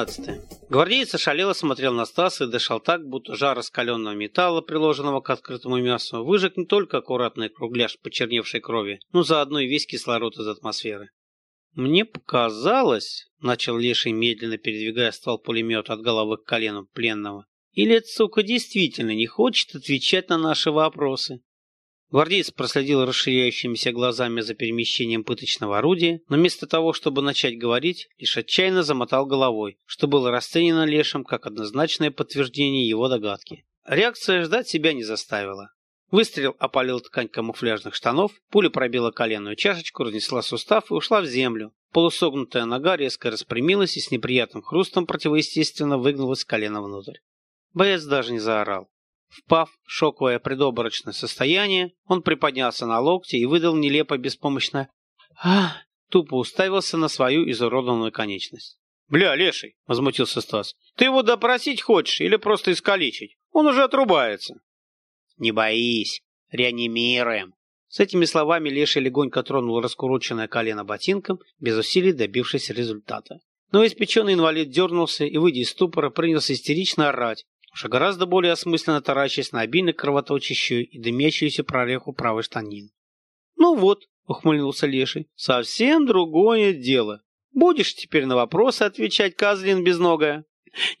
Глава 16. Гвардеец ошалело смотрел на Стаса и дышал так, будто жар раскаленного металла, приложенного к открытому мясу, выжег не только аккуратный кругляш почерневшей крови, но заодно и весь кислород из атмосферы. «Мне показалось», — начал Леший, медленно передвигая ствол пулемета от головы к колену пленного, «или эта сука действительно не хочет отвечать на наши вопросы?» Гвардеец проследил расширяющимися глазами за перемещением пыточного орудия, но вместо того, чтобы начать говорить, лишь отчаянно замотал головой, что было расценено Лешем как однозначное подтверждение его догадки. Реакция ждать себя не заставила. Выстрел опалил ткань камуфляжных штанов, пуля пробила коленную чашечку, разнесла сустав и ушла в землю. Полусогнутая нога резко распрямилась и с неприятным хрустом противоестественно выгнулась колено внутрь. Боец даже не заорал. Впав в шоковое предоборочное состояние, он приподнялся на локте и выдал нелепо беспомощно «Ах!» тупо уставился на свою изуродованную конечность. «Бля, леший!» — возмутился Стас. «Ты его допросить хочешь или просто искалечить? Он уже отрубается!» «Не боись! Реанимируем!» С этими словами Леший легонько тронул раскуроченное колено ботинком, без усилий добившись результата. Но испеченный инвалид дернулся и, выйдя из ступора, принялся истерично орать, уже гораздо более осмысленно таращаясь на обильно кровоточащую и дымящуюся прореху правой штанин. «Ну вот», — ухмыльнулся Леший, — «совсем другое дело. Будешь теперь на вопросы отвечать, козлин безногая?»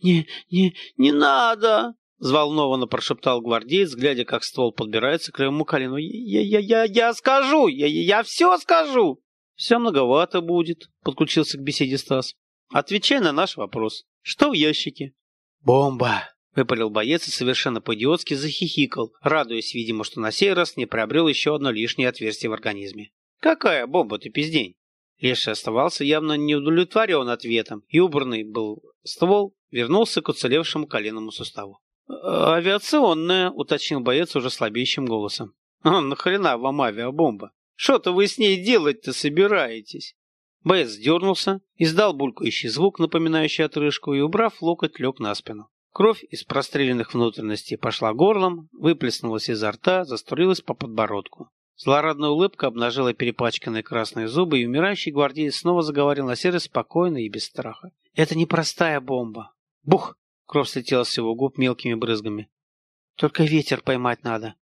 «Не, не, не надо!» — взволнованно прошептал гвардеец, глядя, как ствол подбирается к левому колену. «Я, я, я, я скажу! Я, я все скажу!» «Все многовато будет», — подключился к беседе Стас. «Отвечай на наш вопрос. Что в ящике?» «Бомба!» Выпалил боец и совершенно по-идиотски захихикал, радуясь, видимо, что на сей раз не приобрел еще одно лишнее отверстие в организме. «Какая бомба ты, пиздень?» Леша оставался явно неудовлетворен ответом, и убранный был ствол вернулся к уцелевшему коленному суставу. «Авиационная», — уточнил боец уже слабеющим голосом. «А нахрена вам авиабомба? Что-то вы с ней делать-то собираетесь?» Боец дернулся, издал булькающий звук, напоминающий отрыжку, и, убрав локоть, лег на спину. Кровь из простреленных внутренностей пошла горлом, выплеснулась изо рта, заструилась по подбородку. Злорадная улыбка обнажила перепачканные красные зубы, и умирающий гвардеец снова заговорил на серый спокойно и без страха. «Это не простая бомба!» «Бух!» Кровь слетела с его губ мелкими брызгами. «Только ветер поймать надо.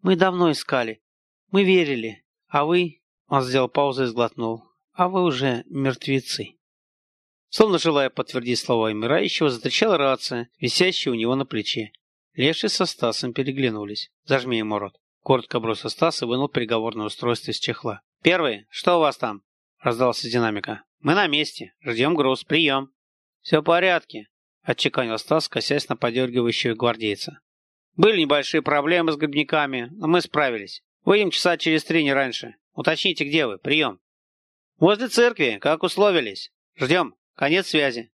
Мы давно искали. Мы верили. А вы...» Он сделал паузу и сглотнул. «А вы уже мертвецы». Словно желая подтвердить слова умирающего, затрещала рация, висящая у него на плече. Леший со Стасом переглянулись. «Зажми ему рот». Коротко бросил Стас и вынул переговорное устройство из чехла. «Первый, что у вас там?» — раздался динамика. «Мы на месте. Ждем груз. Прием». «Все в порядке», — отчеканил Стас, косясь на подергивающего гвардейца. «Были небольшие проблемы с грибниками, но мы справились. Выйдем часа через три, не раньше. Уточните, где вы. Прием». «Возле церкви, как условились. Ждем». Конец связи.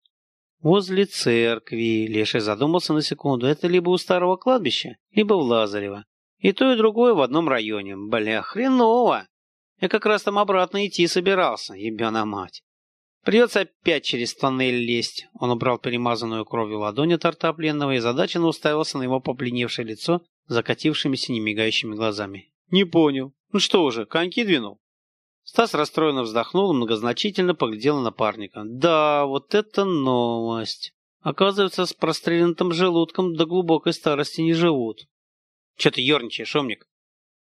Возле церкви Леший задумался на секунду. Это либо у старого кладбища, либо в Лазарево. И то, и другое в одном районе. Бля, хреново. Я как раз там обратно идти собирался, ебена мать. Придется опять через тоннель лезть. Он убрал перемазанную кровью ладонь от рта пленного и задаченно уставился на его попленевшее лицо закатившимися немигающими глазами. Не понял. Ну что уже, коньки двинул? Стас расстроенно вздохнул и многозначительно поглядел на напарника. «Да, вот это новость! Оказывается, с простреленным желудком до глубокой старости не живут». «Че ты ерничаешь, умник?»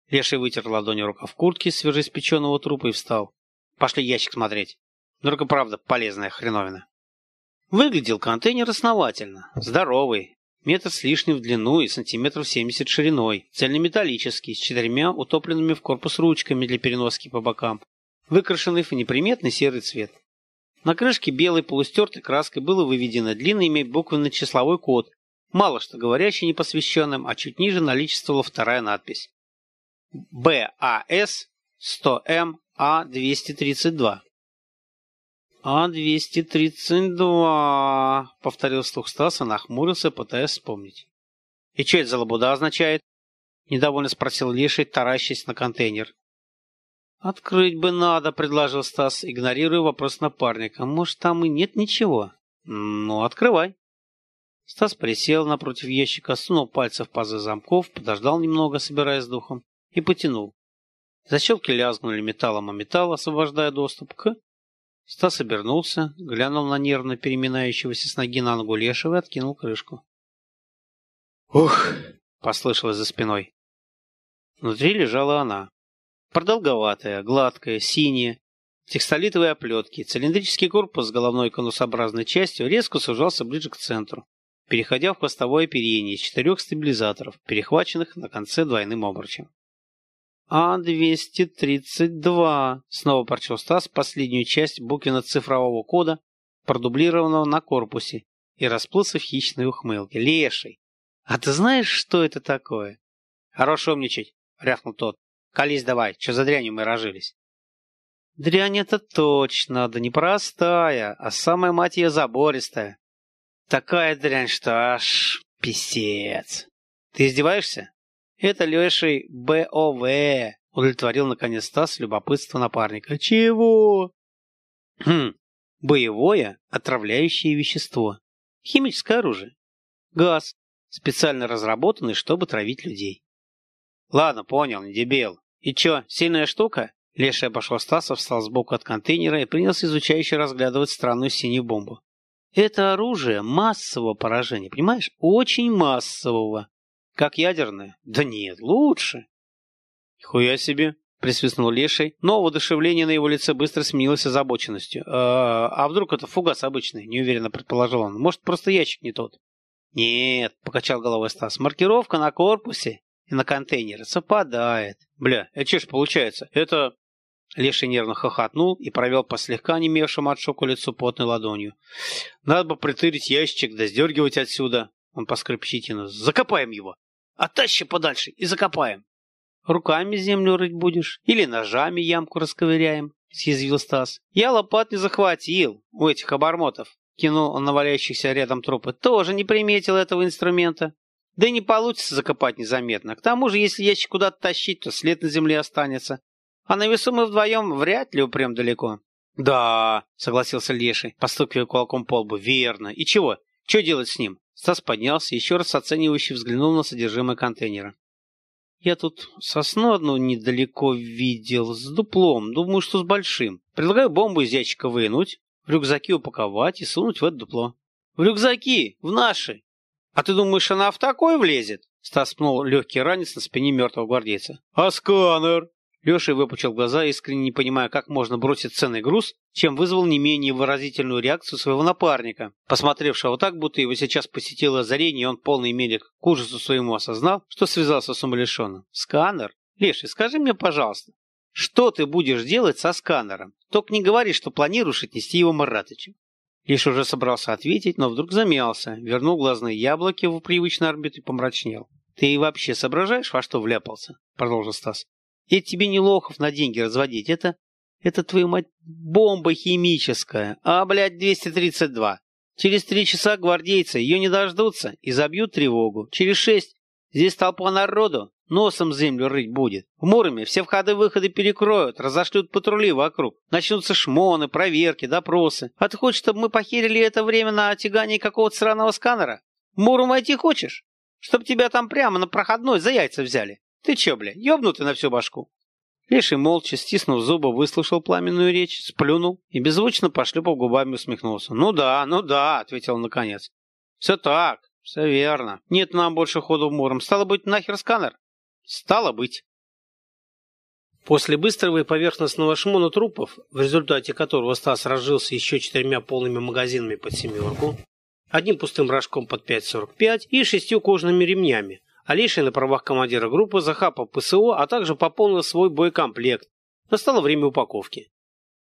Леший вытер ладонью рукав куртки свежеиспеченного трупа и встал. «Пошли ящик смотреть. Только правда полезная хреновина». Выглядел контейнер основательно, здоровый, метр с лишним в длину и сантиметров семьдесят шириной, цельнометаллический, с четырьмя утопленными в корпус ручками для переноски по бокам, выкрашенный в неприметный серый цвет. На крышке белой полустертой краской было выведено длинный буквенно-числовой код, мало что говорящий непосвященным, а чуть ниже наличествовала вторая надпись. БАС 100М А232. «А-232», — повторил слух Стаса, нахмурился, пытаясь вспомнить. «И что это за лабуда означает?» — недовольно спросил Леший, таращась на контейнер. «Открыть бы надо», — предложил Стас, игнорируя вопрос напарника. «Может, там и нет ничего?» «Ну, открывай». Стас присел напротив ящика, сунул пальцы в пазы замков, подождал немного, собираясь с духом, и потянул. Защелки лязгнули металлом о металл, освобождая доступ к Стас обернулся, глянул на нервно переминающегося с ноги на ногу Лешего и откинул крышку. «Ух!» — послышалось за спиной. Внутри лежала она. Продолговатая, гладкая, синяя, текстолитовые оплетки. Цилиндрический корпус с головной конусообразной частью резко сужался ближе к центру, переходя в хвостовое оперение из четырех стабилизаторов, перехваченных на конце двойным обручем. «А-232», — снова прочел Стас последнюю часть буквенно-цифрового кода, продублированного на корпусе, и расплылся в хищной ухмылке. «Леший! А ты знаешь, что это такое?» «Хорош умничать!» — рявкнул тот. «Колись давай, что за дрянью мы рожились?» «Дрянь это точно, да не простая, а самая мать ее забористая. Такая дрянь, что аж писец. Ты издеваешься?» Это леший БОВ, удовлетворил наконец Стас любопытство напарника. Чего? Хм, боевое отравляющее вещество. Химическое оружие. Газ, специально разработанный, чтобы травить людей. Ладно, понял, не дебил. И чё, сильная штука? Леший обошел Стаса, встал сбоку от контейнера и принялся изучающе разглядывать странную синюю бомбу. Это оружие массового поражения, понимаешь? Очень массового. Как ядерное? Да нет, лучше. Хуя себе, присвистнул Леший, но воодушевление на его лице быстро сменилось озабоченностью. А, а вдруг это фугас обычный? Неуверенно предположил он. Может, просто ящик не тот? Нет, покачал головой Стас. Маркировка на корпусе и на контейнере совпадает. Бля, это что ж получается? Это... Леший нервно хохотнул и провел по слегка немевшему от шока лицу потной ладонью. «Надо бы притырить ящик, да сдергивать отсюда!» Он поскреб. «Закопаем его!» Оттащи подальше и закопаем. Руками землю рыть будешь или ножами ямку расковыряем, съязвил Стас. Я лопат не захватил у этих обормотов. Кинул он на валяющихся рядом трупы. Тоже не приметил этого инструмента. Да и не получится закопать незаметно. К тому же, если ящик куда-то тащить, то след на земле останется. А на весу мы вдвоем вряд ли упрем далеко. Да, согласился Леший, постукивая кулаком по лбу. Верно. И чего? Что делать с ним? Стас поднялся, еще раз оценивающе взглянул на содержимое контейнера. «Я тут сосну одну недалеко видел, с дуплом, думаю, что с большим. Предлагаю бомбу из ящика вынуть, в рюкзаки упаковать и сунуть в это дупло». «В рюкзаки! В наши! А ты думаешь, она в такой влезет?» Стас пнул легкий ранец на спине мертвого гвардейца. «А сканер?» Леша выпучил глаза, искренне не понимая, как можно бросить ценный груз, чем вызвал не менее выразительную реакцию своего напарника, посмотревшего так, будто его сейчас посетило озарение, и он полный мере к ужасу своему осознал, что связался с умалишенным. «Сканер? Леша, скажи мне, пожалуйста, что ты будешь делать со сканером? Только не говори, что планируешь отнести его Маратычу». Лиш уже собрался ответить, но вдруг замялся, вернул глазные яблоки в привычную орбиту и помрачнел. «Ты вообще соображаешь, во что вляпался?» — продолжил Стас. Это тебе не лохов на деньги разводить. Это, это твою мать, бомба химическая. А, блядь, 232. Через три часа гвардейцы ее не дождутся и забьют тревогу. Через шесть здесь толпа народу носом землю рыть будет. В Муроме все входы-выходы перекроют, разошлют патрули вокруг. Начнутся шмоны, проверки, допросы. А ты хочешь, чтобы мы похерили это время на отягание какого-то сраного сканера? В Муром войти хочешь? Чтоб тебя там прямо на проходной за яйца взяли. Ты че, бля, ёбнутый на всю башку? Леший молча, стиснув зубы, выслушал пламенную речь, сплюнул и беззвучно пошлепав губами усмехнулся. «Ну да, ну да», — ответил он наконец. «Все так, все верно. Нет нам больше ходу в Муром. Стало быть, нахер сканер?» «Стало быть». После быстрого и поверхностного шмона трупов, в результате которого Стас разжился еще четырьмя полными магазинами под семерку, одним пустым рожком под 5,45 и шестью кожаными ремнями, Алишин на правах командира группы захапал ПСО, а также пополнил свой боекомплект. Настало время упаковки.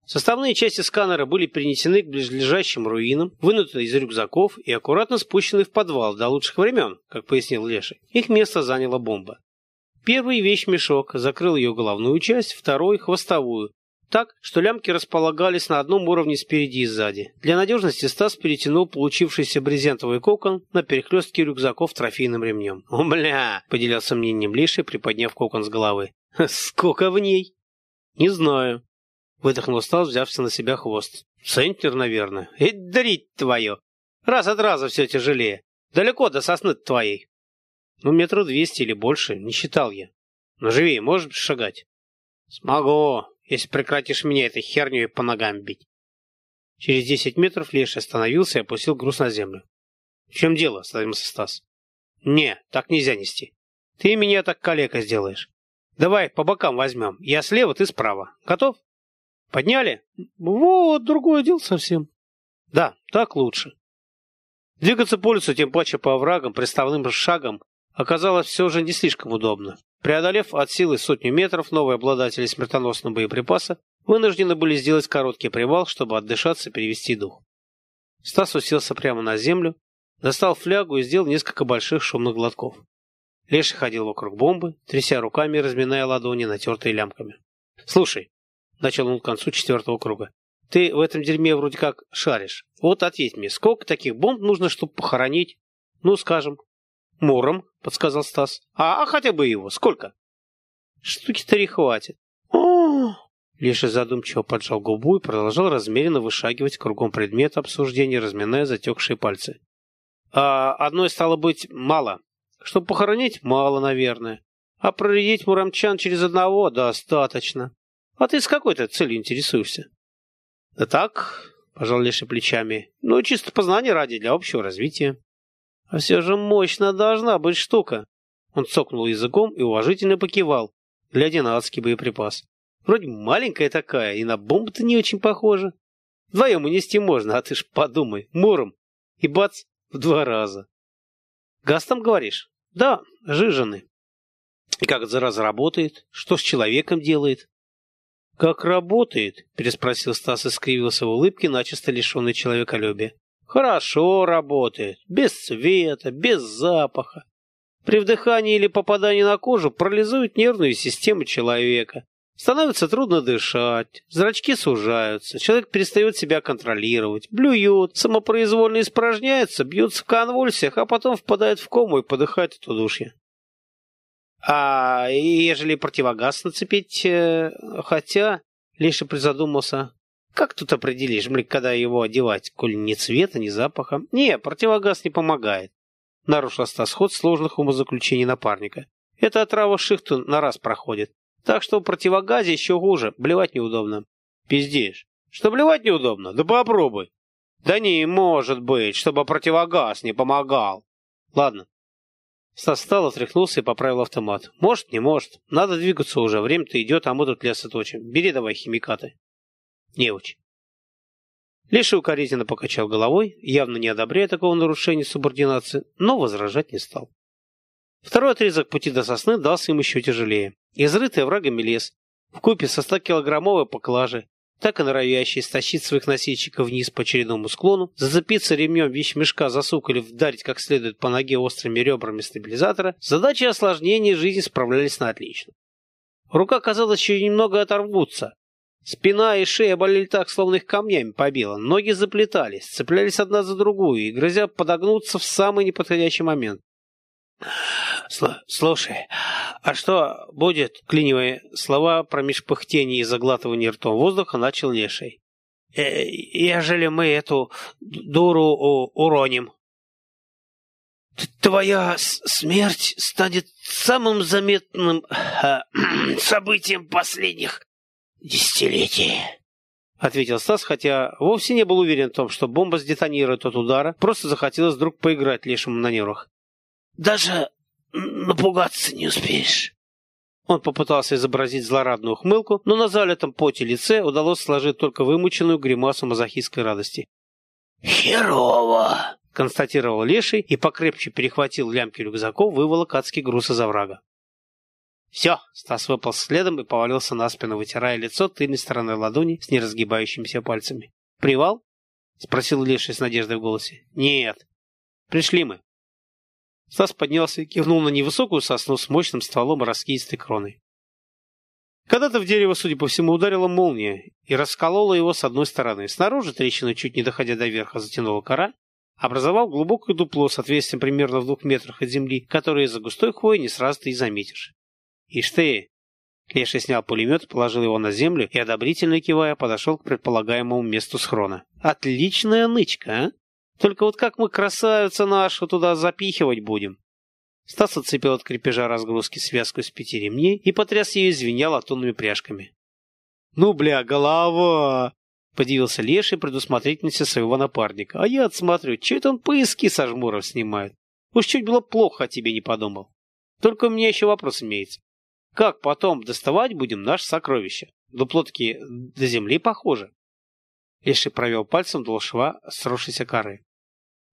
Составные части сканера были перенесены к ближайшим руинам, вынуты из рюкзаков и аккуратно спущены в подвал до лучших времен, как пояснил Леший. Их место заняла бомба. Первый вещмешок закрыл ее головную часть, второй – хвостовую, так, что лямки располагались на одном уровне спереди и сзади. Для надежности Стас перетянул получившийся брезентовый кокон на перехлестке рюкзаков трофейным ремнем. «О, бля!» — поделился мнением Леший, приподняв кокон с головы. «Сколько в ней?» «Не знаю», — выдохнул Стас, взявся на себя хвост. «Центнер, наверное. Эй, дарить твое! Раз от раза все тяжелее. Далеко до сосны твоей». «Ну, метра двести или больше, не считал я. Но живее можешь шагать?» «Смогу», если прекратишь меня этой херней по ногам бить. Через десять метров Леша остановился и опустил груз на землю. «В чем дело?» — остановился Стас. «Не, так нельзя нести. Ты меня так калека сделаешь. Давай по бокам возьмем. Я слева, ты справа. Готов? Подняли? Вот, другое дело совсем. Да, так лучше. Двигаться по лесу, тем паче по оврагам, приставным шагом, оказалось все же не слишком удобно. Преодолев от силы сотню метров, новые обладатели смертоносного боеприпаса вынуждены были сделать короткий привал, чтобы отдышаться и перевести дух. Стас уселся прямо на землю, достал флягу и сделал несколько больших шумных глотков. Леша ходил вокруг бомбы, тряся руками и разминая ладони, натертые лямками. «Слушай», — начал он к концу четвертого круга, — «ты в этом дерьме вроде как шаришь. Вот ответь мне, сколько таких бомб нужно, чтобы похоронить, ну, скажем, Муром?» — подсказал Стас. «А, а хотя бы его, сколько?» «Штуки три хватит». Леша задумчиво поджал губу и продолжал размеренно вышагивать кругом предмета обсуждения, разминая затекшие пальцы. «А одной стало быть мало», чтобы похоронить, мало, наверное. А проредить муромчан через одного достаточно. А ты с какой-то целью интересуешься? Да так, пожал Леша плечами. Ну, чисто познание ради, для общего развития. А все же мощно должна быть штука. Он цокнул языком и уважительно покивал, глядя на адский боеприпас. Вроде маленькая такая, и на бомбу-то не очень похожа. Вдвоем унести можно, а ты ж подумай, муром. И бац, в два раза. Гастом говоришь? Да, жижены. И как зараза работает? Что с человеком делает? Как работает? Переспросил Стас и скривился в улыбке, начисто лишенный человеколюбия. Хорошо работает. Без цвета, без запаха. При вдыхании или попадании на кожу парализует нервную систему человека. Становится трудно дышать, зрачки сужаются, человек перестает себя контролировать, блюет, самопроизвольно испражняется, бьется в конвульсиях, а потом впадает в кому и подыхает от удушья. А ежели противогаз нацепить, э, хотя, Леша призадумался, как тут определишь, блин, когда его одевать, коль ни цвета, ни запаха? Не, противогаз не помогает. Нарушил Стас ход сложных умозаключений напарника. Эта отрава шихту на раз проходит. Так что в противогазе еще хуже, блевать неудобно. Пиздишь. Что блевать неудобно? Да попробуй. Да не может быть, чтобы противогаз не помогал. Ладно. Стас встал, отряхнулся и поправил автомат. Может, не может. Надо двигаться уже, время-то идет, а мы тут леса точим. Бери давай химикаты. Неуч. Леша укоризненно покачал головой, явно не одобряя такого нарушения субординации, но возражать не стал. Второй отрезок пути до сосны дался им еще тяжелее. Изрытый врагами лес, вкупе со 100-килограммовой поклажей, так и норовящий стащить своих носильщиков вниз по очередному склону, зацепиться ремнем вещмешка за сук или вдарить как следует по ноге острыми ребрами стабилизатора, задачи осложнения жизни справлялись на отлично. Рука, казалось, еще немного оторвутся. Спина и шея болели так, словно их камнями побило. Ноги заплетались, цеплялись одна за другую и грозя подогнуться в самый неподходящий момент. «Слушай, а что будет?» — клинивая слова промеж пыхтения и заглатывания ртом воздуха, начал Леший. «Э, «Ежели мы эту дуру уроним?» «Твоя смерть станет самым заметным э, событием последних десятилетий», — ответил Стас, хотя вовсе не был уверен в том, что бомба сдетонирует от удара, просто захотелось вдруг поиграть лишним на нервах. Даже напугаться не успеешь. Он попытался изобразить злорадную ухмылку, но на залитом поте лице удалось сложить только вымученную гримасу мазохистской радости. «Херово!» — констатировал Леший и покрепче перехватил лямки рюкзаков, выволок адский груз из оврага. «Все!» — Стас выпал следом и повалился на спину, вытирая лицо тыльной стороной ладони с неразгибающимися пальцами. «Привал?» — спросил Леший с надеждой в голосе. «Нет. Пришли мы. Стас поднялся и кивнул на невысокую сосну с мощным стволом раскидистой кроной. Когда-то в дерево, судя по всему, ударила молния и расколола его с одной стороны. Снаружи трещина, чуть не доходя до верха, затянула кора, образовав глубокое дупло с отверстием примерно в двух метрах от земли, которое из-за густой хвои не сразу ты и заметишь. «Ишь ты!» Леша снял пулемет, положил его на землю и, одобрительно кивая, подошел к предполагаемому месту схрона. «Отличная нычка, а!» Только вот как мы красавицу нашу туда запихивать будем? Стас отцепил от крепежа разгрузки связку из пяти ремней и потряс ее, звеня латунными пряжками. «Ну, бля, голова!» Подивился Леший предусмотрительности своего напарника. А я отсмотрю, че это он поиски со жмуров снимает. Уж чуть было плохо о тебе не подумал. Только у меня еще вопрос имеется. Как потом доставать будем наше сокровище? Дупло-таки до земли похоже. Леший провел пальцем до шва сросшейся коры.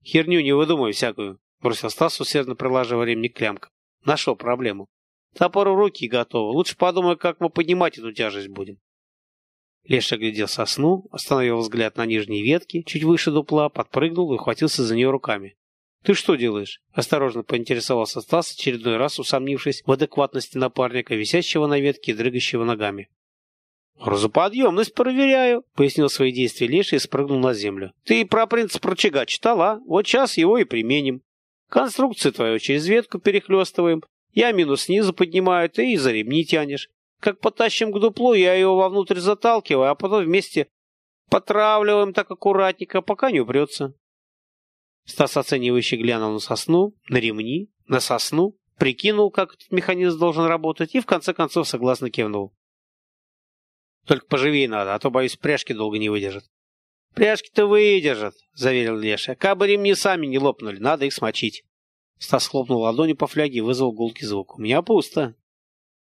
Херню не выдумывай всякую, бросил Стас, усердно прилаживая ремни к лямкам. Нашел проблему. Топор в руки готовы. Лучше подумай, как мы поднимать эту тяжесть будем. Леша глядел сосну, остановил взгляд на нижней ветке, чуть выше дупла, подпрыгнул и ухватился за нее руками. «Ты что делаешь?» – осторожно поинтересовался Стас, очередной раз усомнившись в адекватности напарника, висящего на ветке и дрыгающего ногами. «Грузоподъемность проверяю», — пояснил свои действия Леша и спрыгнул на землю. «Ты про принцип рычага читала? Вот сейчас его и применим. Конструкцию твою через ветку перехлестываем. Я минус снизу поднимаю, ты и за ремни тянешь. Как потащим к дуплу, я его вовнутрь заталкиваю, а потом вместе потравливаем так аккуратненько, пока не упрется». Стас оценивающе глянул на сосну, на ремни, на сосну, прикинул, как этот механизм должен работать и в конце концов согласно кивнул. Только поживее надо, а то, боюсь, пряжки долго не выдержат. Пряжки-то выдержат, заверил Леша. Кабы ремни сами не лопнули, надо их смочить. Стас хлопнул ладонью по фляге и вызвал гулкий звук. У меня пусто.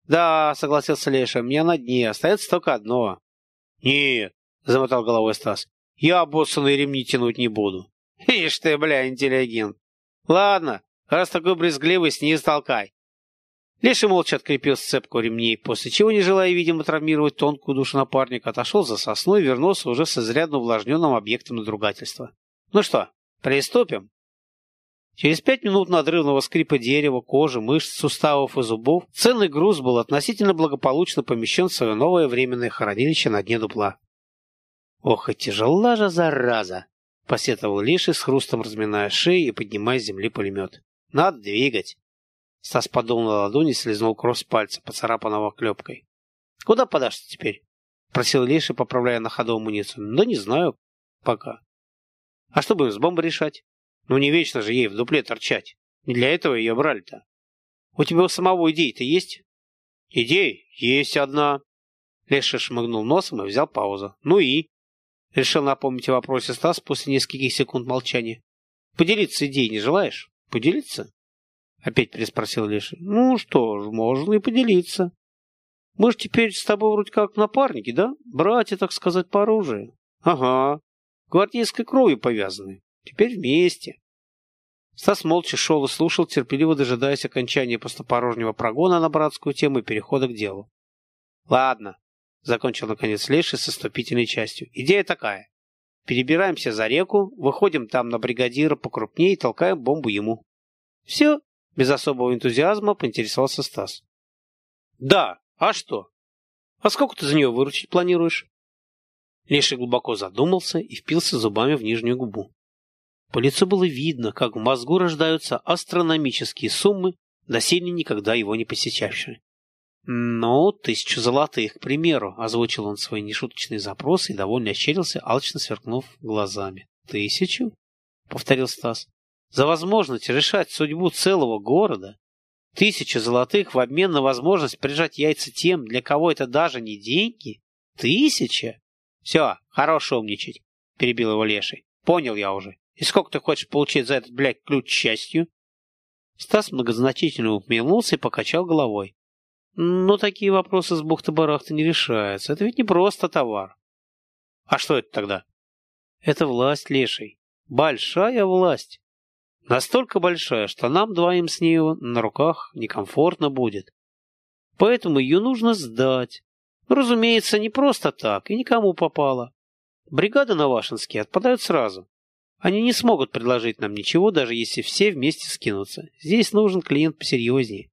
Да, согласился Леша, у меня на дне остается только одно. Нет, замотал головой Стас. Я боссаные ремни тянуть не буду. Ишь ты, бля, интеллигент. Ладно, раз такой брезгливый, снизу толкай. Леша молча открепил сцепку ремней, после чего, не желая, видимо, травмировать тонкую душу напарника, отошел за сосной и вернулся уже с изрядно увлажненным объектом надругательства. «Ну что, приступим?» Через пять минут надрывного скрипа дерева, кожи, мышц, суставов и зубов ценный груз был относительно благополучно помещен в свое новое временное хранилище на дне дупла. «Ох, и тяжела же зараза!» — посетовал Лиши с хрустом разминая шею и поднимая с земли пулемет. «Надо двигать!» Стас подул на ладони и слезнул кровь с пальца, поцарапанного клепкой. «Куда подашься теперь?» — просил Леша, поправляя на ходу амуницию. «Да не знаю. Пока». «А что будем с бомбой решать? Ну не вечно же ей в дупле торчать. Не для этого ее брали-то. У тебя у самого идей-то есть?» «Идей? Есть одна». Леша шмыгнул носом и взял паузу. «Ну и?» Решил напомнить о вопросе Стас после нескольких секунд молчания. «Поделиться идеей не желаешь?» «Поделиться?» — опять переспросил Леша. «Ну что ж, можно и поделиться. Мы ж теперь с тобой вроде как напарники, да? Братья, так сказать, по оружию. Ага. Гвардейской кровью повязаны. Теперь вместе». Стас молча шел и слушал, терпеливо дожидаясь окончания пустопорожнего прогона на братскую тему и перехода к делу. «Ладно», — закончил наконец Леша со вступительной частью. «Идея такая. Перебираемся за реку, выходим там на бригадира покрупнее и толкаем бомбу ему. Все, без особого энтузиазма поинтересовался Стас. «Да, а что? А сколько ты за нее выручить планируешь?» Леший глубоко задумался и впился зубами в нижнюю губу. По лицу было видно, как в мозгу рождаются астрономические суммы, доселе никогда его не посещавшие. «Ну, тысячу золотых, к примеру», — озвучил он свой нешуточный запрос и довольно ощерился, алчно сверкнув глазами. «Тысячу?» — повторил Стас за возможность решать судьбу целого города, тысяча золотых в обмен на возможность прижать яйца тем, для кого это даже не деньги? Тысяча? Все, хорош умничать, перебил его Леший. Понял я уже. И сколько ты хочешь получить за этот, блядь, ключ счастью? Стас многозначительно ухмыльнулся и покачал головой. Но такие вопросы с бухты-барахты не решаются. Это ведь не просто товар. А что это тогда? Это власть, Леший. Большая власть. Настолько большая, что нам двоим с нею на руках некомфортно будет. Поэтому ее нужно сдать. разумеется, не просто так и никому попало. Бригады на Вашинске отпадают сразу. Они не смогут предложить нам ничего, даже если все вместе скинутся. Здесь нужен клиент посерьезнее.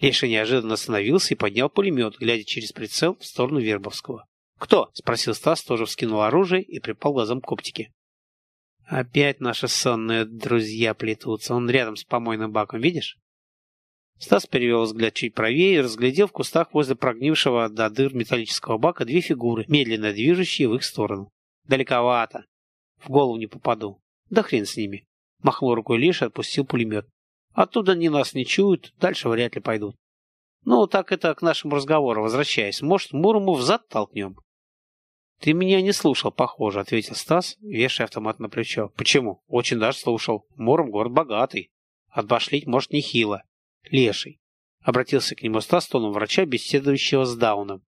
Леша неожиданно остановился и поднял пулемет, глядя через прицел в сторону Вербовского. «Кто?» — спросил Стас, тоже вскинул оружие и припал глазом к оптике. Опять наши сонные друзья плетутся. Он рядом с помойным баком, видишь? Стас перевел взгляд чуть правее и разглядел в кустах возле прогнившего до дыр металлического бака две фигуры, медленно движущие в их сторону. Далековато. В голову не попаду. Да хрен с ними. Махнул рукой лишь и отпустил пулемет. Оттуда они нас не чуют, дальше вряд ли пойдут. Ну, так это к нашему разговору возвращаясь. Может, Мурому взад толкнем? Ты меня не слушал, похоже, ответил Стас, вешая автомат на плечо. Почему? Очень даже слушал. Муром город богатый. Отбашлить может нехило. Леший. Обратился к нему Стас тоном врача, беседующего с Дауном.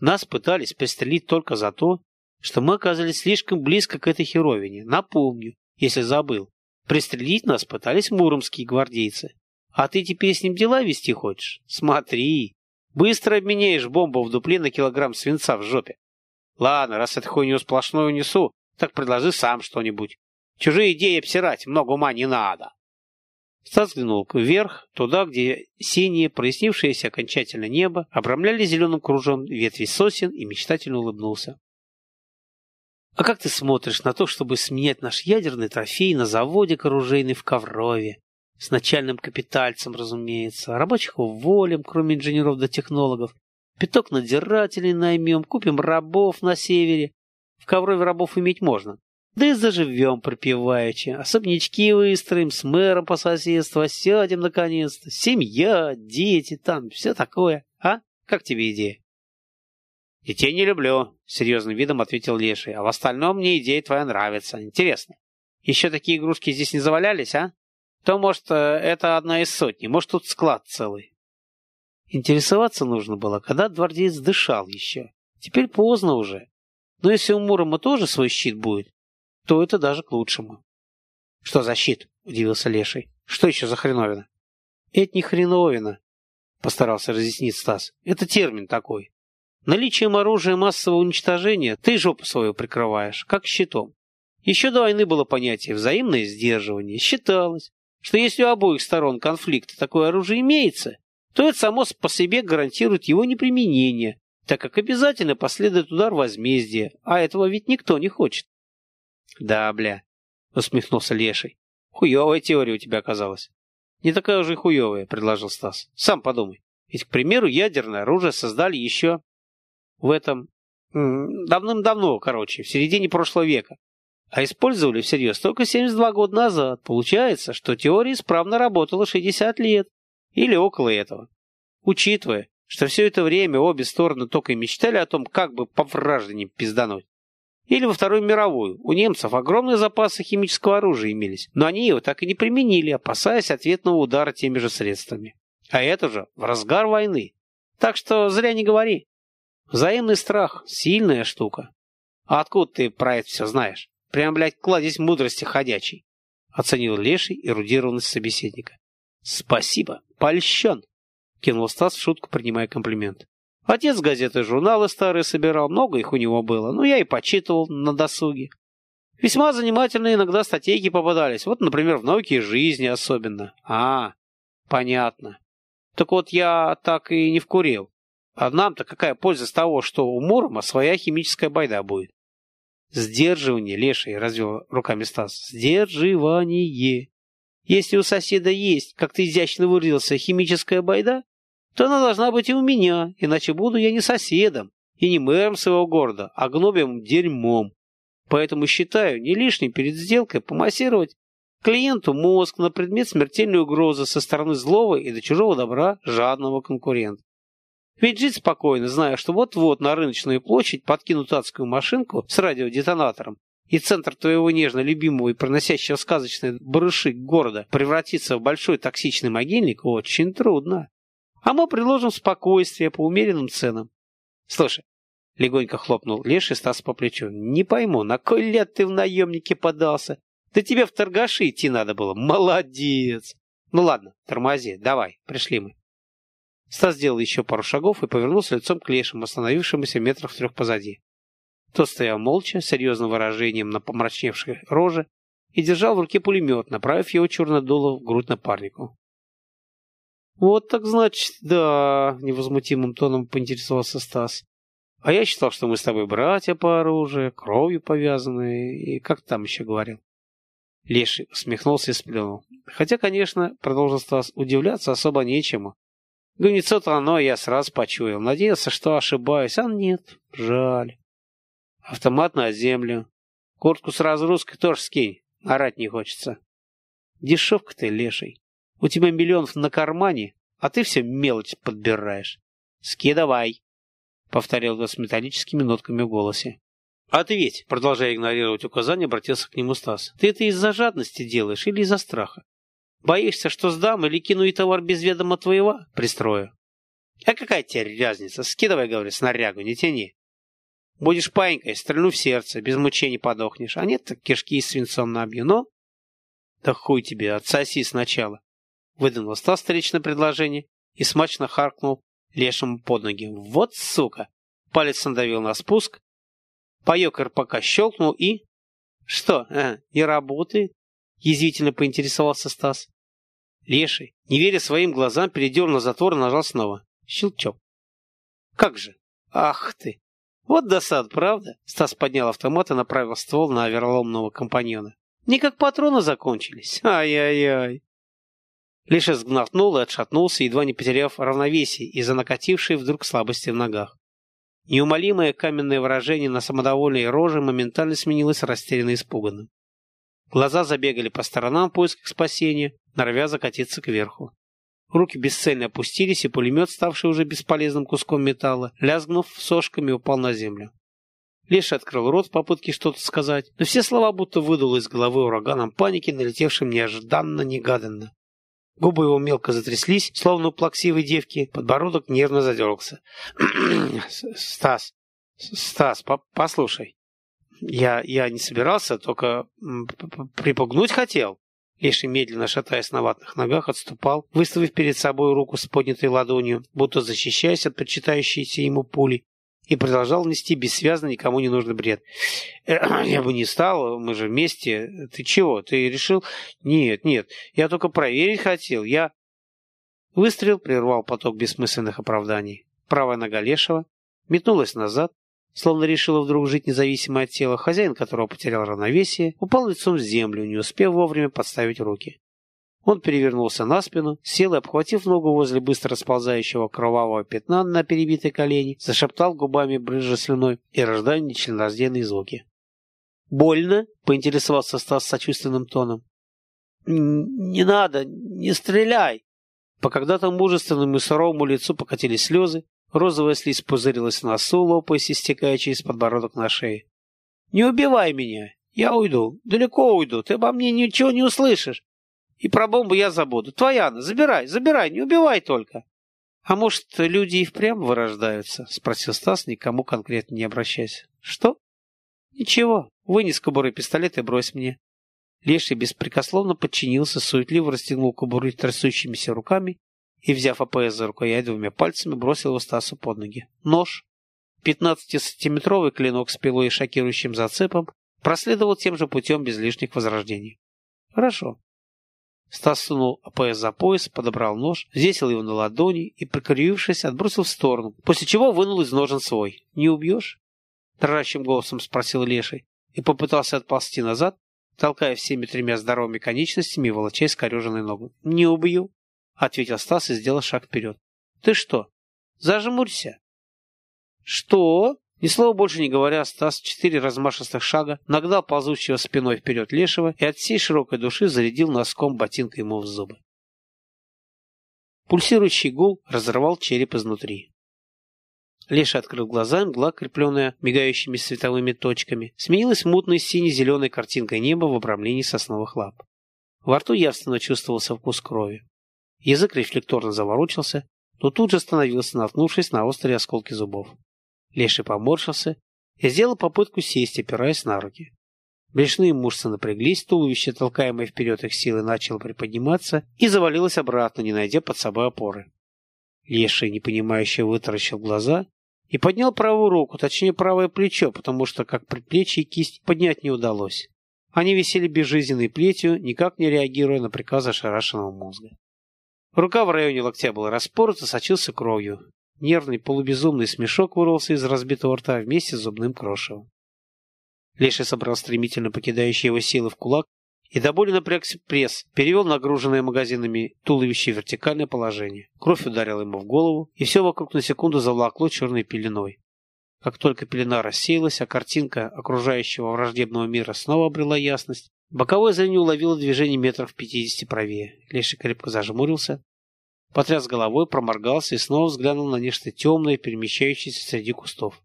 Нас пытались пристрелить только за то, что мы оказались слишком близко к этой херовине. Напомню, если забыл. Пристрелить нас пытались муромские гвардейцы. А ты теперь с ним дела вести хочешь? Смотри. Быстро обменяешь бомбу в дупле на килограмм свинца в жопе. Ладно, раз эту хуйню сплошную несу, так предложи сам что-нибудь. Чужие идеи обсирать много ума не надо. Стас взглянул вверх, туда, где синее, прояснившееся окончательно небо обрамляли зеленым кружом ветви сосен и мечтательно улыбнулся. А как ты смотришь на то, чтобы сменять наш ядерный трофей на заводе оружейный в Коврове? С начальным капитальцем, разумеется. Рабочих уволим, кроме инженеров да технологов. Пяток надзирателей наймем, купим рабов на севере. В Коврове рабов иметь можно. Да и заживем припеваючи. Особнячки выстроим, с мэром по соседству, сядем наконец-то. Семья, дети, там, все такое. А? Как тебе идея? Детей не люблю, серьезным видом ответил Леший. А в остальном мне идея твоя нравится. Интересно. Еще такие игрушки здесь не завалялись, а? То, может, э, это одна из сотни, может, тут склад целый. Интересоваться нужно было, когда двордец дышал еще. Теперь поздно уже. Но если у Мурома тоже свой щит будет, то это даже к лучшему. — Что за щит? — удивился Леший. — Что еще за хреновина? — Это не хреновина, — постарался разъяснить Стас. — Это термин такой. Наличием оружия массового уничтожения ты жопу свою прикрываешь, как щитом. Еще до войны было понятие взаимное сдерживание. Считалось, что если у обоих сторон конфликта такое оружие имеется, то это само по себе гарантирует его неприменение, так как обязательно последует удар возмездия, а этого ведь никто не хочет. Да, бля, усмехнулся Леший. Хуевая теория у тебя оказалась. Не такая уже и хуевая, предложил Стас. Сам подумай. Ведь, к примеру, ядерное оружие создали еще в этом давным-давно, короче, в середине прошлого века. А использовали всерьез только 72 года назад. Получается, что теория исправно работала 60 лет. Или около этого. Учитывая, что все это время обе стороны только и мечтали о том, как бы по враждане пиздануть. Или во Вторую мировую. У немцев огромные запасы химического оружия имелись, но они его так и не применили, опасаясь ответного удара теми же средствами. А это же в разгар войны. Так что зря не говори. Взаимный страх – сильная штука. А откуда ты про это все знаешь? Прям, блядь, кладезь мудрости ходячий. Оценил Леший эрудированность собеседника. Спасибо, польщен. Кинул Стас в шутку, принимая комплимент. Отец газеты и журналы старые собирал, много их у него было, но я и почитывал на досуге. Весьма занимательные иногда статейки попадались, вот, например, в науке и жизни особенно. А, понятно. Так вот я так и не вкурил. А нам-то какая польза с того, что у Мурома своя химическая байда будет? Сдерживание, леший, развел руками Стас. Сдерживание. Если у соседа есть, как ты изящно выразился, химическая байда, то она должна быть и у меня, иначе буду я не соседом и не мэром своего города, а гнобим дерьмом. Поэтому считаю не лишним перед сделкой помассировать клиенту мозг на предмет смертельной угрозы со стороны злого и до чужого добра жадного конкурента. Ведь жить спокойно, зная, что вот-вот на рыночную площадь подкинут адскую машинку с радиодетонатором, и центр твоего нежно любимого и проносящего сказочные барыши города превратится в большой токсичный могильник, очень трудно. А мы предложим спокойствие по умеренным ценам. Слушай, легонько хлопнул Леший Стас по плечу. Не пойму, на кой лет ты в наемнике подался? Да тебе в торгаши идти надо было. Молодец! Ну ладно, тормози, давай, пришли мы. Стас сделал еще пару шагов и повернулся лицом к Лешему, остановившемуся метрах трех позади. Тот стоял молча, серьезным выражением на помрачневшей роже, и держал в руке пулемет, направив его чернодуло в грудь напарнику. «Вот так значит, да», — невозмутимым тоном поинтересовался Стас. «А я считал, что мы с тобой братья по оружию, кровью повязанные, и как там еще говорил?» Леший усмехнулся и сплюнул. Хотя, конечно, продолжил Стас, удивляться особо нечему. Говнецо-то оно я сразу почуял. Надеялся, что ошибаюсь, а нет, жаль. Автомат на землю. Куртку с разгрузкой тоже скинь, орать не хочется. Дешевка ты, леший. У тебя миллионов на кармане, а ты все мелочь подбираешь. Скидывай. — повторил он с металлическими нотками в голосе. «Ответь!» — продолжая игнорировать указания, обратился к нему Стас. «Ты это из-за жадности делаешь или из-за страха? Боишься, что сдам или кину и товар без ведома твоего? Пристрою. А какая тебе разница? Скидывай, говорю, снарягу, не тяни. Будешь паинькой, стрельну в сердце, без мучений подохнешь. А нет, так кишки свинцом набью. Но... Да хуй тебе, отсоси сначала. Выдвинул Стас встречное предложение и смачно харкнул лешему под ноги. Вот сука! Палец надавил на спуск, паёк РПК щелкнул и... Что, а, не работает? Язвительно поинтересовался Стас. Леший, не веря своим глазам, передернул затвор и нажал снова. Щелчок. Как же? Ах ты! Вот досад, правда? Стас поднял автомат и направил ствол на вероломного компаньона. Не как патроны закончились. Ай-яй-яй. Леша сгнатнул и отшатнулся, едва не потеряв равновесие из-за накатившей вдруг слабости в ногах. Неумолимое каменное выражение на самодовольной роже моментально сменилось растерянно испуганным. Глаза забегали по сторонам в поисках спасения, норовя закатиться кверху. Руки бесцельно опустились, и пулемет, ставший уже бесполезным куском металла, лязгнув сошками, упал на землю. Леша открыл рот в попытке что-то сказать, но все слова будто выдуло из головы ураганом паники, налетевшим неожиданно-негаданно. Губы его мелко затряслись, словно у плаксивой девки, подбородок нервно задергался. «Стас, Стас, по послушай, я, я не собирался, только припугнуть хотел». Леший, медленно шатаясь на ватных ногах, отступал, выставив перед собой руку с поднятой ладонью, будто защищаясь от прочитающейся ему пули, и продолжал нести бессвязно никому не нужный бред. «Э, «Я бы не стал, мы же вместе. Ты чего, ты решил?» «Нет, нет, я только проверить хотел, я...» Выстрел прервал поток бессмысленных оправданий. Правая нога Лешего метнулась назад, словно решила вдруг жить независимо от тела, хозяин которого потерял равновесие, упал лицом в землю, не успев вовремя подставить руки. Он перевернулся на спину, сел и, обхватив ногу возле быстро расползающего кровавого пятна на перебитой колени, зашептал губами брызжа слюной и рождая нечленораздельные звуки. «Больно?» — поинтересовался Стас сочувственным тоном. «Не надо, не стреляй!» По когда-то мужественному и суровому лицу покатились слезы, розовая слизь пузырилась в носу, лопаясь и стекая через подбородок на шее. «Не убивай меня! Я уйду, далеко уйду, ты обо мне ничего не услышишь. И про бомбу я забуду. Твоя она, забирай, забирай, не убивай только. А может, люди и впрямь вырождаются? Спросил Стас, никому конкретно не обращаясь. Что? Ничего, вынес кобуры пистолет и брось мне. Леший беспрекословно подчинился, суетливо расстегнул кобуры трясущимися руками и, взяв АПС за рукоять двумя пальцами, бросил его Стасу под ноги. Нож, 15-сантиметровый клинок с пилой и шокирующим зацепом, проследовал тем же путем без лишних возрождений. Хорошо. Стас сунул АПС за пояс, подобрал нож, взвесил его на ладони и, прикривившись, отбросил в сторону, после чего вынул из ножен свой. «Не убьешь?» — дрожащим голосом спросил Леший и попытался отползти назад, толкая всеми тремя здоровыми конечностями и волоча скореженную ногу. «Не убью», — ответил Стас и сделал шаг вперед. «Ты что? Зажмурься». «Что?» Ни слова больше не говоря, Стас четыре размашистых шага нагнал ползущего спиной вперед лешего и от всей широкой души зарядил носком ботинка ему в зубы. Пульсирующий гул разорвал череп изнутри. Леша открыл глаза, мгла, крепленная мигающими световыми точками, сменилась мутной сине-зеленой картинкой неба в обрамлении сосновых лап. Во рту явственно чувствовался вкус крови. Язык рефлекторно заворочился, но тут же остановился, наткнувшись на острые осколки зубов. Леший поморщился и сделал попытку сесть, опираясь на руки. Брюшные мышцы напряглись, туловище, толкаемое вперед их силой, начало приподниматься и завалилось обратно, не найдя под собой опоры. Леший, непонимающе, вытаращил глаза и поднял правую руку, точнее правое плечо, потому что как предплечье и кисть поднять не удалось. Они висели безжизненной плетью, никак не реагируя на приказы ошарашенного мозга. Рука в районе локтя была распорота, сочился кровью. Нервный полубезумный смешок вырвался из разбитого рта вместе с зубным крошевом. Леший собрал стремительно покидающие его силы в кулак и до боли напряг пресс, перевел нагруженное магазинами туловище в вертикальное положение. Кровь ударила ему в голову, и все вокруг на секунду завлакло черной пеленой. Как только пелена рассеялась, а картинка окружающего враждебного мира снова обрела ясность, боковое зрение уловило движение метров пятидесяти правее. Леший крепко зажмурился, Потряс головой, проморгался и снова взглянул на нечто темное, перемещающееся среди кустов.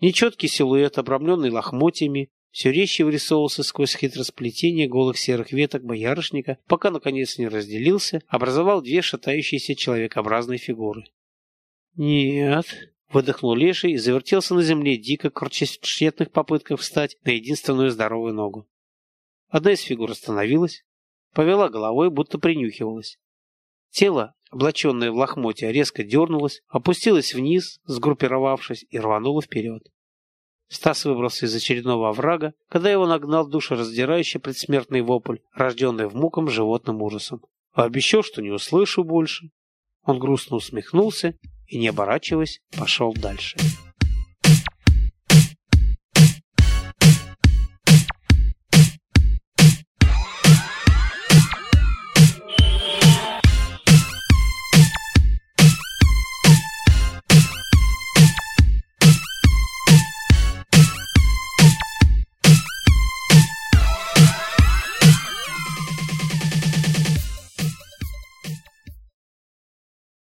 Нечеткий силуэт, обрамленный лохмотьями, все резче вырисовывался сквозь хитросплетение голых серых веток боярышника, пока, наконец, не разделился, образовал две шатающиеся человекообразные фигуры. «Нет», — выдохнул Леший и завертелся на земле, дико корчась в тщетных попытках встать на единственную здоровую ногу. Одна из фигур остановилась, повела головой, будто принюхивалась. Тело, облаченное в лохмотья, резко дернулось, опустилось вниз, сгруппировавшись, и рвануло вперед. Стас выбрался из очередного оврага, когда его нагнал душераздирающий предсмертный вопль, рожденный в муком животным ужасом. Обещал, что не услышу больше. Он грустно усмехнулся и, не оборачиваясь, пошел дальше.